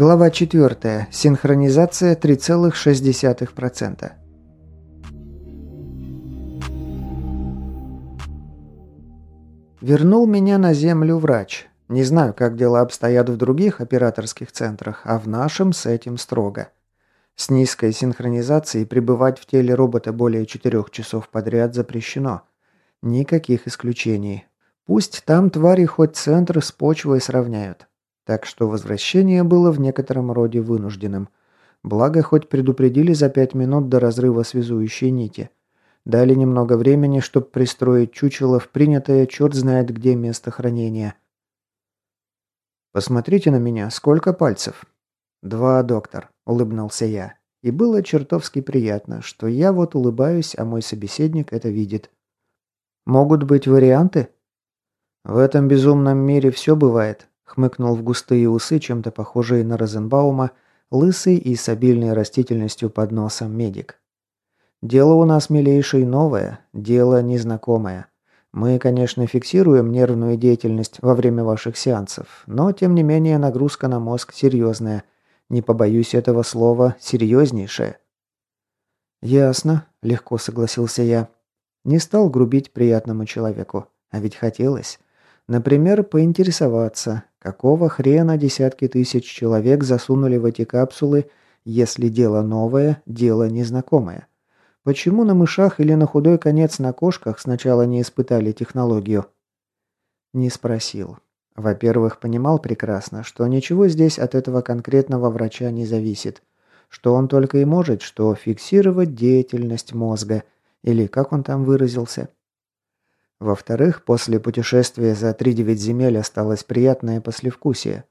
Глава 4. Синхронизация 3,6%. Вернул меня на землю врач. Не знаю, как дела обстоят в других операторских центрах, а в нашем с этим строго. С низкой синхронизацией пребывать в теле робота более 4 часов подряд запрещено. Никаких исключений. Пусть там твари хоть центр с почвой сравняют. Так что возвращение было в некотором роде вынужденным. Благо, хоть предупредили за пять минут до разрыва связующей нити. Дали немного времени, чтобы пристроить чучело в принятое черт знает где место хранения. «Посмотрите на меня, сколько пальцев?» «Два, доктор», — улыбнулся я. И было чертовски приятно, что я вот улыбаюсь, а мой собеседник это видит. «Могут быть варианты?» «В этом безумном мире все бывает», Хмыкнул в густые усы, чем-то похожие на Розенбаума, лысый и с обильной растительностью под носом медик. «Дело у нас, милейший, новое, дело незнакомое. Мы, конечно, фиксируем нервную деятельность во время ваших сеансов, но, тем не менее, нагрузка на мозг серьезная. Не побоюсь этого слова, серьезнейшая». «Ясно», – легко согласился я. Не стал грубить приятному человеку, а ведь хотелось. Например, поинтересоваться, какого хрена десятки тысяч человек засунули в эти капсулы, если дело новое, дело незнакомое? Почему на мышах или на худой конец на кошках сначала не испытали технологию? Не спросил. Во-первых, понимал прекрасно, что ничего здесь от этого конкретного врача не зависит. Что он только и может, что фиксировать деятельность мозга. Или как он там выразился – во-вторых, после путешествия за три девять земель осталось приятное послевкусие.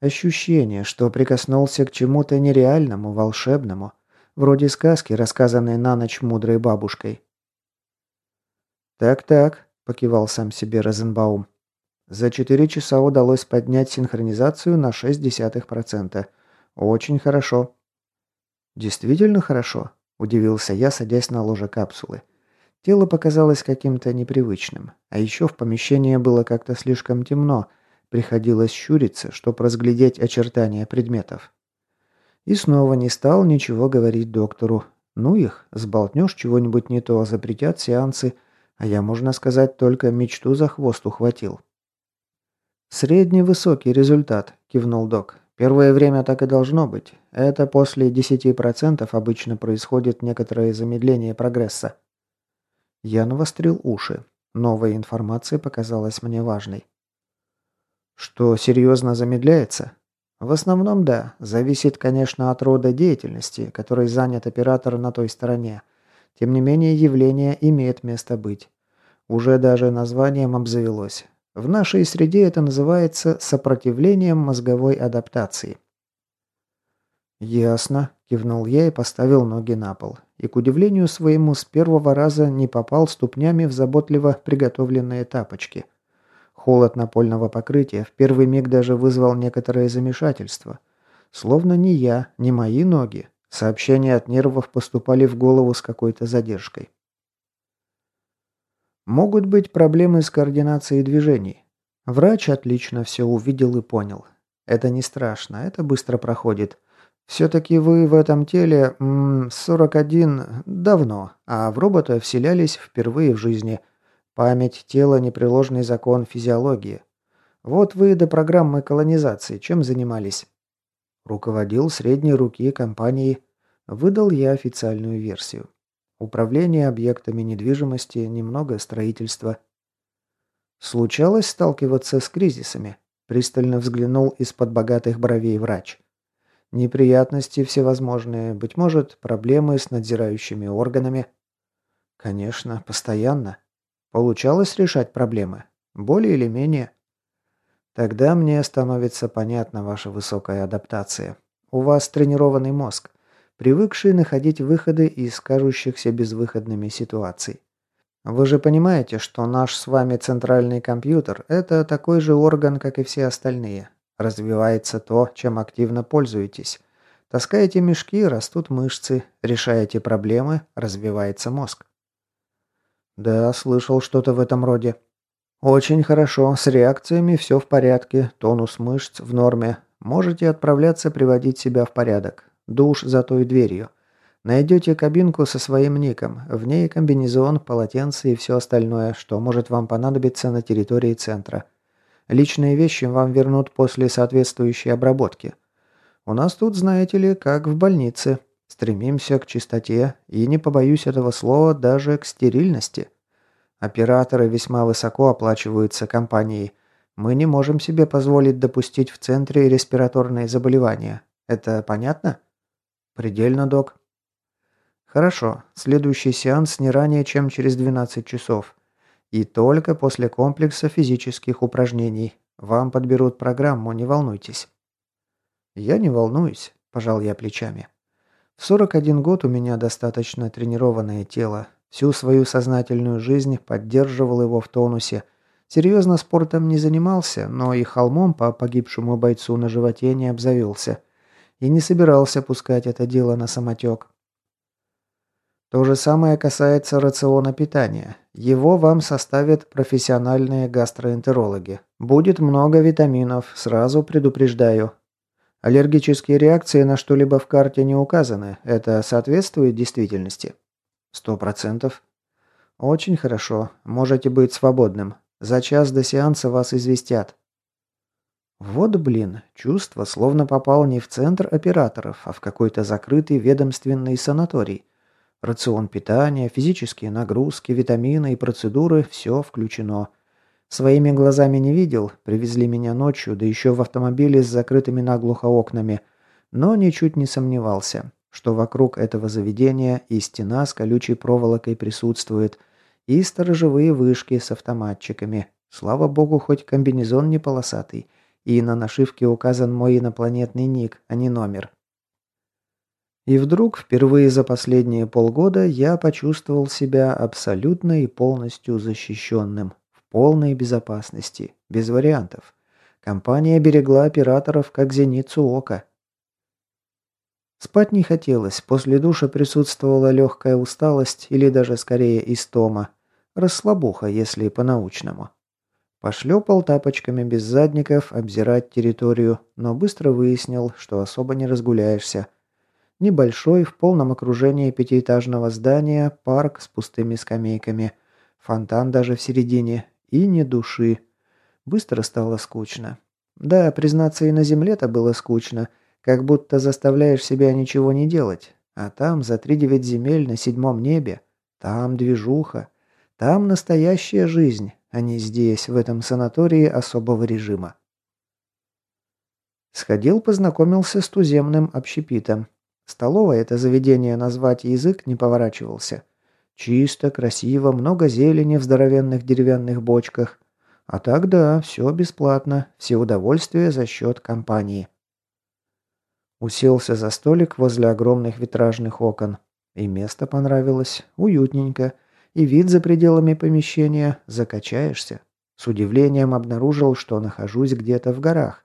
Ощущение, что прикоснулся к чему-то нереальному, волшебному, вроде сказки, рассказанной на ночь мудрой бабушкой. «Так-так», – покивал сам себе Розенбаум. «За четыре часа удалось поднять синхронизацию на шесть десятых процента. Очень хорошо». «Действительно хорошо», – удивился я, садясь на ложе капсулы. Тело показалось каким-то непривычным. А еще в помещении было как-то слишком темно. Приходилось щуриться, чтобы разглядеть очертания предметов. И снова не стал ничего говорить доктору. Ну их, сболтнешь чего-нибудь не то, запретят сеансы, а я, можно сказать, только мечту за хвост ухватил. «Средний высокий результат», – кивнул док. «Первое время так и должно быть. Это после 10% обычно происходит некоторое замедление прогресса». Я навострил уши. Новая информация показалась мне важной. Что серьезно замедляется? В основном да. Зависит, конечно, от рода деятельности, которой занят оператор на той стороне. Тем не менее, явление имеет место быть. Уже даже названием обзавелось. В нашей среде это называется сопротивлением мозговой адаптации. «Ясно», – кивнул я и поставил ноги на пол. И, к удивлению своему, с первого раза не попал ступнями в заботливо приготовленные тапочки. Холод напольного покрытия в первый миг даже вызвал некоторое замешательство. Словно не я, не мои ноги. Сообщения от нервов поступали в голову с какой-то задержкой. Могут быть проблемы с координацией движений. Врач отлично все увидел и понял. Это не страшно, это быстро проходит. Все-таки вы в этом теле, м 41, давно, а в робота вселялись впервые в жизни. Память тела – непреложный закон физиологии. Вот вы до программы колонизации чем занимались? Руководил средней руки компанией. Выдал я официальную версию. Управление объектами недвижимости, немного строительства. Случалось сталкиваться с кризисами. Пристально взглянул из-под богатых бровей врач. Неприятности всевозможные, быть может, проблемы с надзирающими органами. Конечно, постоянно. Получалось решать проблемы. Более или менее. Тогда мне становится понятна ваша высокая адаптация. У вас тренированный мозг, привыкший находить выходы из кажущихся безвыходными ситуаций. Вы же понимаете, что наш с вами центральный компьютер – это такой же орган, как и все остальные. Развивается то, чем активно пользуетесь. Таскаете мешки, растут мышцы. Решаете проблемы, развивается мозг. Да, слышал что-то в этом роде. Очень хорошо, с реакциями все в порядке, тонус мышц в норме. Можете отправляться приводить себя в порядок. Душ за той дверью. Найдете кабинку со своим ником. В ней комбинезон, полотенце и все остальное, что может вам понадобиться на территории центра. Личные вещи вам вернут после соответствующей обработки. У нас тут, знаете ли, как в больнице. Стремимся к чистоте и, не побоюсь этого слова, даже к стерильности. Операторы весьма высоко оплачиваются компанией. Мы не можем себе позволить допустить в центре респираторные заболевания. Это понятно? Предельно, док. Хорошо. Следующий сеанс не ранее, чем через 12 часов. И только после комплекса физических упражнений. Вам подберут программу, не волнуйтесь. Я не волнуюсь, пожал я плечами. В 41 год у меня достаточно тренированное тело. Всю свою сознательную жизнь поддерживал его в тонусе. Серьезно спортом не занимался, но и холмом по погибшему бойцу на животе не обзавелся. И не собирался пускать это дело на самотек. То же самое касается рациона питания. Его вам составят профессиональные гастроэнтерологи. Будет много витаминов, сразу предупреждаю. Аллергические реакции на что-либо в карте не указаны. Это соответствует действительности? Сто процентов. Очень хорошо. Можете быть свободным. За час до сеанса вас известят. Вот блин, чувство, словно попал не в центр операторов, а в какой-то закрытый ведомственный санаторий. Рацион питания, физические нагрузки, витамины и процедуры – все включено. Своими глазами не видел, привезли меня ночью, да еще в автомобиле с закрытыми наглухо окнами, но ничуть не сомневался, что вокруг этого заведения и стена с колючей проволокой присутствует, и сторожевые вышки с автоматчиками. Слава богу, хоть комбинезон не полосатый, и на нашивке указан мой инопланетный ник, а не номер. И вдруг, впервые за последние полгода, я почувствовал себя абсолютно и полностью защищенным, в полной безопасности, без вариантов. Компания берегла операторов как зеницу ока. Спать не хотелось, после душа присутствовала легкая усталость или даже скорее истома. Расслабуха, если по-научному. Пошлепал тапочками без задников обзирать территорию, но быстро выяснил, что особо не разгуляешься – Небольшой, в полном окружении пятиэтажного здания, парк с пустыми скамейками. Фонтан даже в середине. И ни души. Быстро стало скучно. Да, признаться, и на земле-то было скучно. Как будто заставляешь себя ничего не делать. А там, за три девять земель на седьмом небе, там движуха. Там настоящая жизнь, а не здесь, в этом санатории особого режима. Сходил, познакомился с туземным общепитом. Столовое это заведение назвать язык не поворачивался. Чисто, красиво, много зелени в здоровенных деревянных бочках. А так да, все бесплатно, все удовольствия за счет компании. Уселся за столик возле огромных витражных окон. И место понравилось, уютненько. И вид за пределами помещения, закачаешься. С удивлением обнаружил, что нахожусь где-то в горах.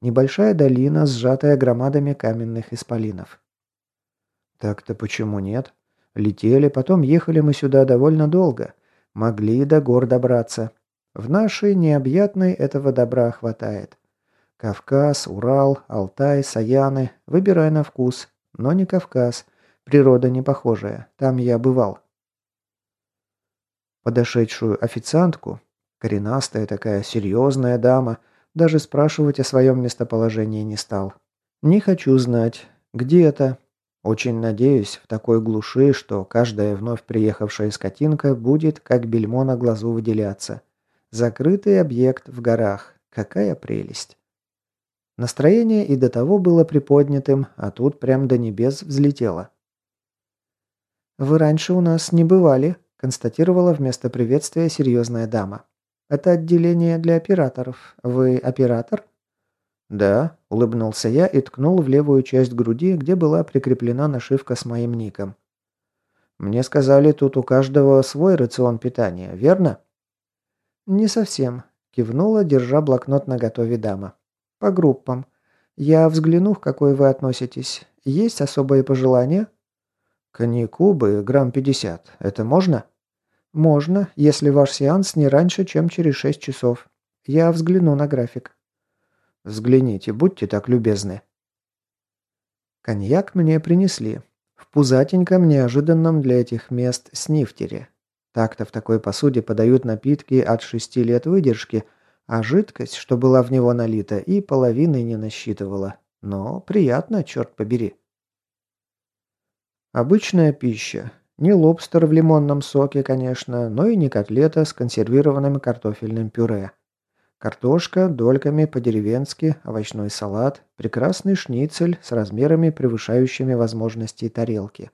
Небольшая долина, сжатая громадами каменных исполинов. Так-то почему нет? Летели, потом ехали мы сюда довольно долго. Могли до гор добраться. В нашей необъятной этого добра хватает. Кавказ, Урал, Алтай, Саяны. Выбирай на вкус. Но не Кавказ. Природа не похожая. Там я бывал. Подошедшую официантку, коренастая такая серьезная дама, даже спрашивать о своем местоположении не стал. Не хочу знать. Где это? Очень надеюсь в такой глуши, что каждая вновь приехавшая скотинка будет как бельмо на глазу выделяться. Закрытый объект в горах. Какая прелесть. Настроение и до того было приподнятым, а тут прям до небес взлетело. «Вы раньше у нас не бывали», – констатировала вместо приветствия серьезная дама. «Это отделение для операторов. Вы оператор?» «Да», – улыбнулся я и ткнул в левую часть груди, где была прикреплена нашивка с моим ником. «Мне сказали, тут у каждого свой рацион питания, верно?» «Не совсем», – кивнула, держа блокнот на готове дама. «По группам. Я взгляну, в какой вы относитесь. Есть особые пожелания?» «Коньяку бы грамм пятьдесят. Это можно?» «Можно, если ваш сеанс не раньше, чем через шесть часов. Я взгляну на график». Взгляните, будьте так любезны». Коньяк мне принесли. В пузатеньком, неожиданном для этих мест снифтере. Так-то в такой посуде подают напитки от шести лет выдержки, а жидкость, что была в него налита, и половины не насчитывала. Но приятно, черт побери. Обычная пища. Не лобстер в лимонном соке, конечно, но и не котлета с консервированным картофельным пюре. Картошка, дольками по-деревенски, овощной салат, прекрасный шницель с размерами, превышающими возможности тарелки.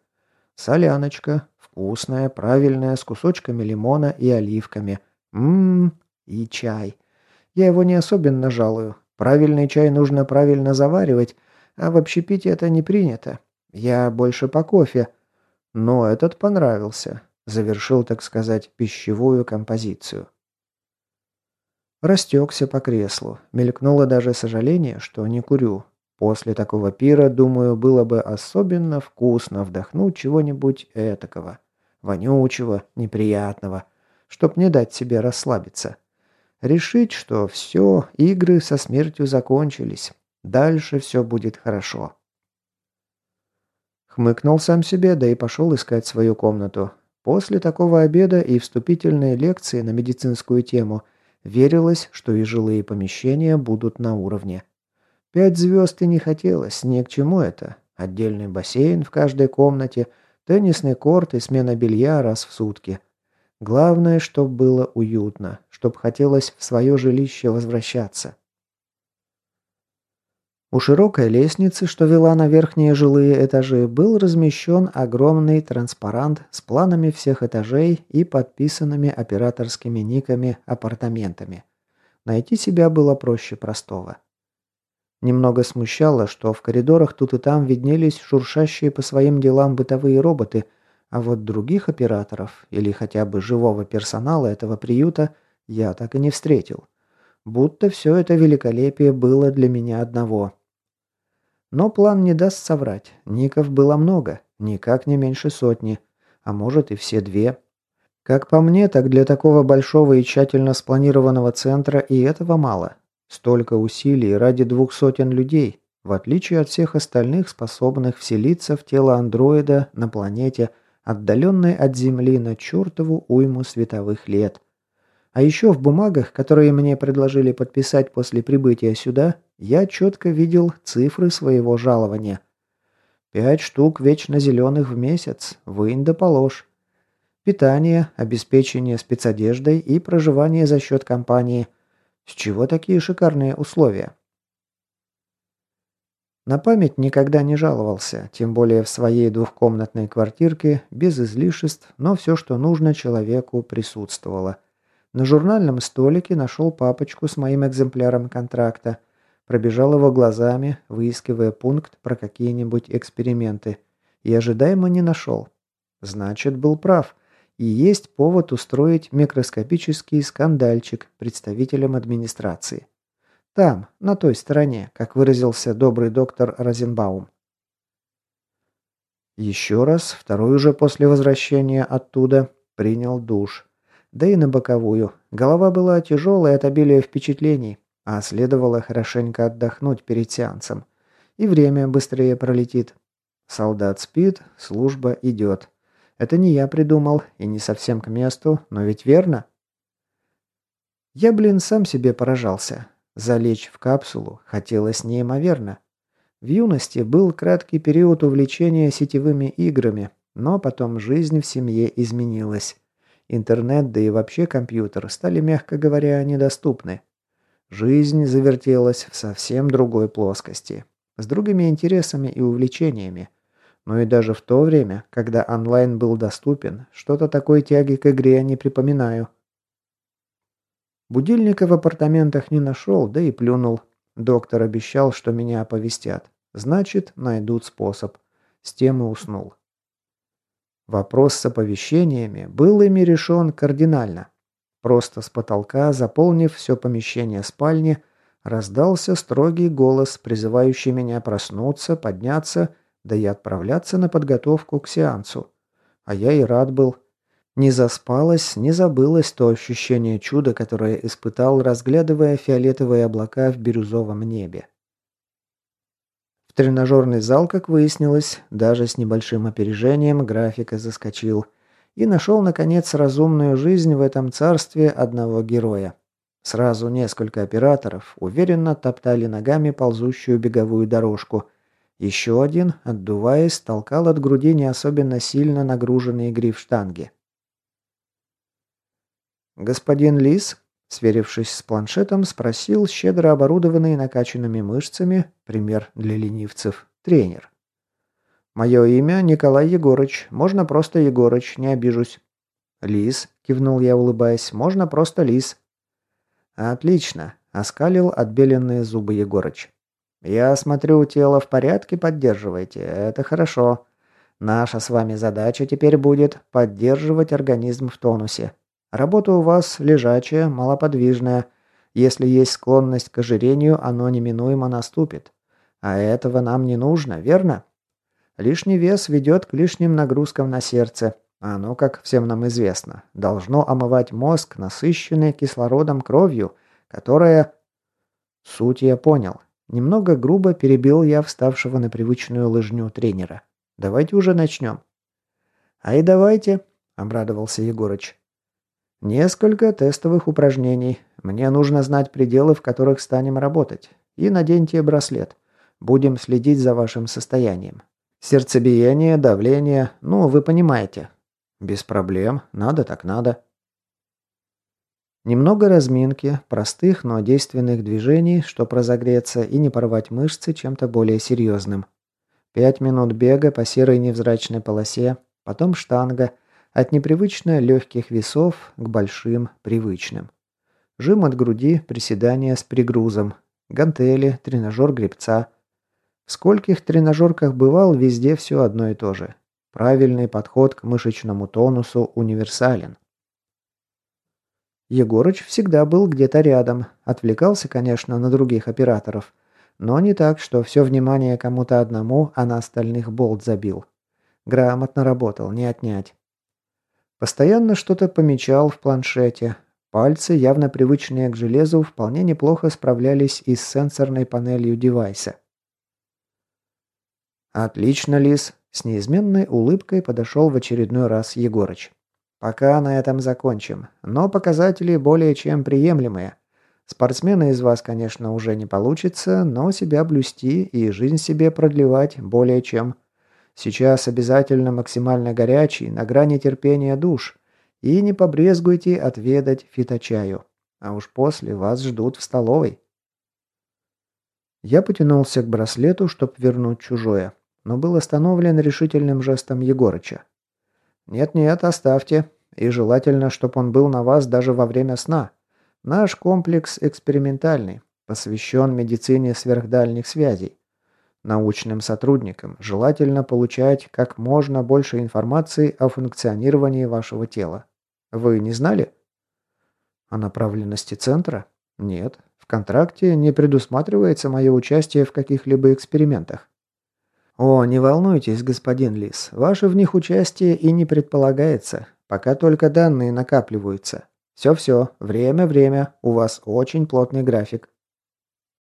Соляночка, вкусная, правильная, с кусочками лимона и оливками. Ммм, и чай. Я его не особенно жалую. Правильный чай нужно правильно заваривать, а в общепите это не принято. Я больше по кофе. Но этот понравился. Завершил, так сказать, пищевую композицию. Растекся по креслу. Мелькнуло даже сожаление, что не курю. После такого пира, думаю, было бы особенно вкусно вдохнуть чего-нибудь этакого. Вонючего, неприятного. Чтоб не дать себе расслабиться. Решить, что все, игры со смертью закончились. Дальше все будет хорошо. Хмыкнул сам себе, да и пошел искать свою комнату. После такого обеда и вступительные лекции на медицинскую тему – Верилось, что и жилые помещения будут на уровне. Пять звезд и не хотелось, ни к чему это. Отдельный бассейн в каждой комнате, теннисный корт и смена белья раз в сутки. Главное, чтобы было уютно, чтобы хотелось в свое жилище возвращаться. У широкой лестницы, что вела на верхние жилые этажи, был размещен огромный транспарант с планами всех этажей и подписанными операторскими никами апартаментами. Найти себя было проще простого. Немного смущало, что в коридорах тут и там виднелись шуршащие по своим делам бытовые роботы, а вот других операторов или хотя бы живого персонала этого приюта я так и не встретил. Будто все это великолепие было для меня одного, но план не даст соврать. Ников было много, никак не меньше сотни, а может и все две. Как по мне, так для такого большого и тщательно спланированного центра и этого мало. Столько усилий ради двух сотен людей, в отличие от всех остальных, способных вселиться в тело андроида на планете, отдаленной от Земли на чертову уйму световых лет. А еще в бумагах, которые мне предложили подписать после прибытия сюда, я четко видел цифры своего жалования. Пять штук вечно зеленых в месяц, вынь да положь. Питание, обеспечение спецодеждой и проживание за счет компании. С чего такие шикарные условия? На память никогда не жаловался, тем более в своей двухкомнатной квартирке, без излишеств, но все, что нужно человеку, присутствовало. На журнальном столике нашел папочку с моим экземпляром контракта – Пробежал его глазами, выискивая пункт про какие-нибудь эксперименты. И ожидаемо не нашел. Значит, был прав. И есть повод устроить микроскопический скандальчик представителям администрации. Там, на той стороне, как выразился добрый доктор Розенбаум. Еще раз, второй уже после возвращения оттуда, принял душ. Да и на боковую. Голова была тяжелая от обилия впечатлений. А следовало хорошенько отдохнуть перед сеансом. И время быстрее пролетит. Солдат спит, служба идет. Это не я придумал, и не совсем к месту, но ведь верно? Я, блин, сам себе поражался. Залечь в капсулу хотелось неимоверно. В юности был краткий период увлечения сетевыми играми, но потом жизнь в семье изменилась. Интернет, да и вообще компьютер стали, мягко говоря, недоступны. Жизнь завертелась в совсем другой плоскости, с другими интересами и увлечениями. Но и даже в то время, когда онлайн был доступен, что-то такой тяги к игре не припоминаю. Будильника в апартаментах не нашел, да и плюнул. Доктор обещал, что меня оповестят. Значит, найдут способ. С тем и уснул. Вопрос с оповещениями был ими решен кардинально. Просто с потолка, заполнив все помещение спальни, раздался строгий голос, призывающий меня проснуться, подняться, да и отправляться на подготовку к сеансу. А я и рад был. Не заспалось, не забылось то ощущение чуда, которое испытал, разглядывая фиолетовые облака в бирюзовом небе. В тренажерный зал, как выяснилось, даже с небольшим опережением графика заскочил и нашел, наконец, разумную жизнь в этом царстве одного героя. Сразу несколько операторов уверенно топтали ногами ползущую беговую дорожку. Еще один, отдуваясь, толкал от груди не особенно сильно нагруженные гриф штанги. Господин Лис, сверившись с планшетом, спросил щедро оборудованный накачанными мышцами, пример для ленивцев, тренер. «Мое имя Николай Егорыч. Можно просто Егорыч, не обижусь». «Лис», — кивнул я, улыбаясь, — «можно просто Лис». «Отлично», — оскалил отбеленные зубы Егорыч. «Я смотрю, тело в порядке поддерживаете. Это хорошо. Наша с вами задача теперь будет поддерживать организм в тонусе. Работа у вас лежачая, малоподвижная. Если есть склонность к ожирению, оно неминуемо наступит. А этого нам не нужно, верно? Лишний вес ведет к лишним нагрузкам на сердце. А оно, как всем нам известно, должно омывать мозг, насыщенный кислородом кровью, которая... Суть я понял. Немного грубо перебил я вставшего на привычную лыжню тренера. Давайте уже начнем. «Ай, давайте», — обрадовался Егорыч. Несколько тестовых упражнений. Мне нужно знать пределы, в которых станем работать. И наденьте браслет. Будем следить за вашим состоянием. Сердцебиение, давление, ну, вы понимаете. Без проблем, надо так надо. Немного разминки, простых, но действенных движений, чтобы разогреться и не порвать мышцы чем-то более серьезным. Пять минут бега по серой невзрачной полосе, потом штанга – от непривычно легких весов к большим, привычным. Жим от груди, приседания с пригрузом, гантели, тренажер гребца. В скольких тренажерках бывал, везде все одно и то же. Правильный подход к мышечному тонусу универсален. Егорыч всегда был где-то рядом, отвлекался, конечно, на других операторов, но не так, что все внимание кому-то одному, а на остальных болт забил. Грамотно работал, не отнять. Постоянно что-то помечал в планшете. Пальцы, явно привычные к железу, вполне неплохо справлялись и с сенсорной панелью девайса. «Отлично, Лис!» – с неизменной улыбкой подошел в очередной раз Егорыч. «Пока на этом закончим, но показатели более чем приемлемые. Спортсмена из вас, конечно, уже не получится, но себя блюсти и жизнь себе продлевать более чем Сейчас обязательно максимально горячий, на грани терпения душ. И не побрезгуйте отведать фиточаю. А уж после вас ждут в столовой. Я потянулся к браслету, чтобы вернуть чужое, но был остановлен решительным жестом Егорыча. «Нет-нет, оставьте. И желательно, чтобы он был на вас даже во время сна. Наш комплекс экспериментальный, посвящен медицине сверхдальних связей. Научным сотрудникам желательно получать как можно больше информации о функционировании вашего тела. Вы не знали? О направленности центра? Нет. В контракте не предусматривается мое участие в каких-либо экспериментах. О, не волнуйтесь, господин Лис. Ваше в них участие и не предполагается, пока только данные накапливаются. Все-все, время-время, у вас очень плотный график.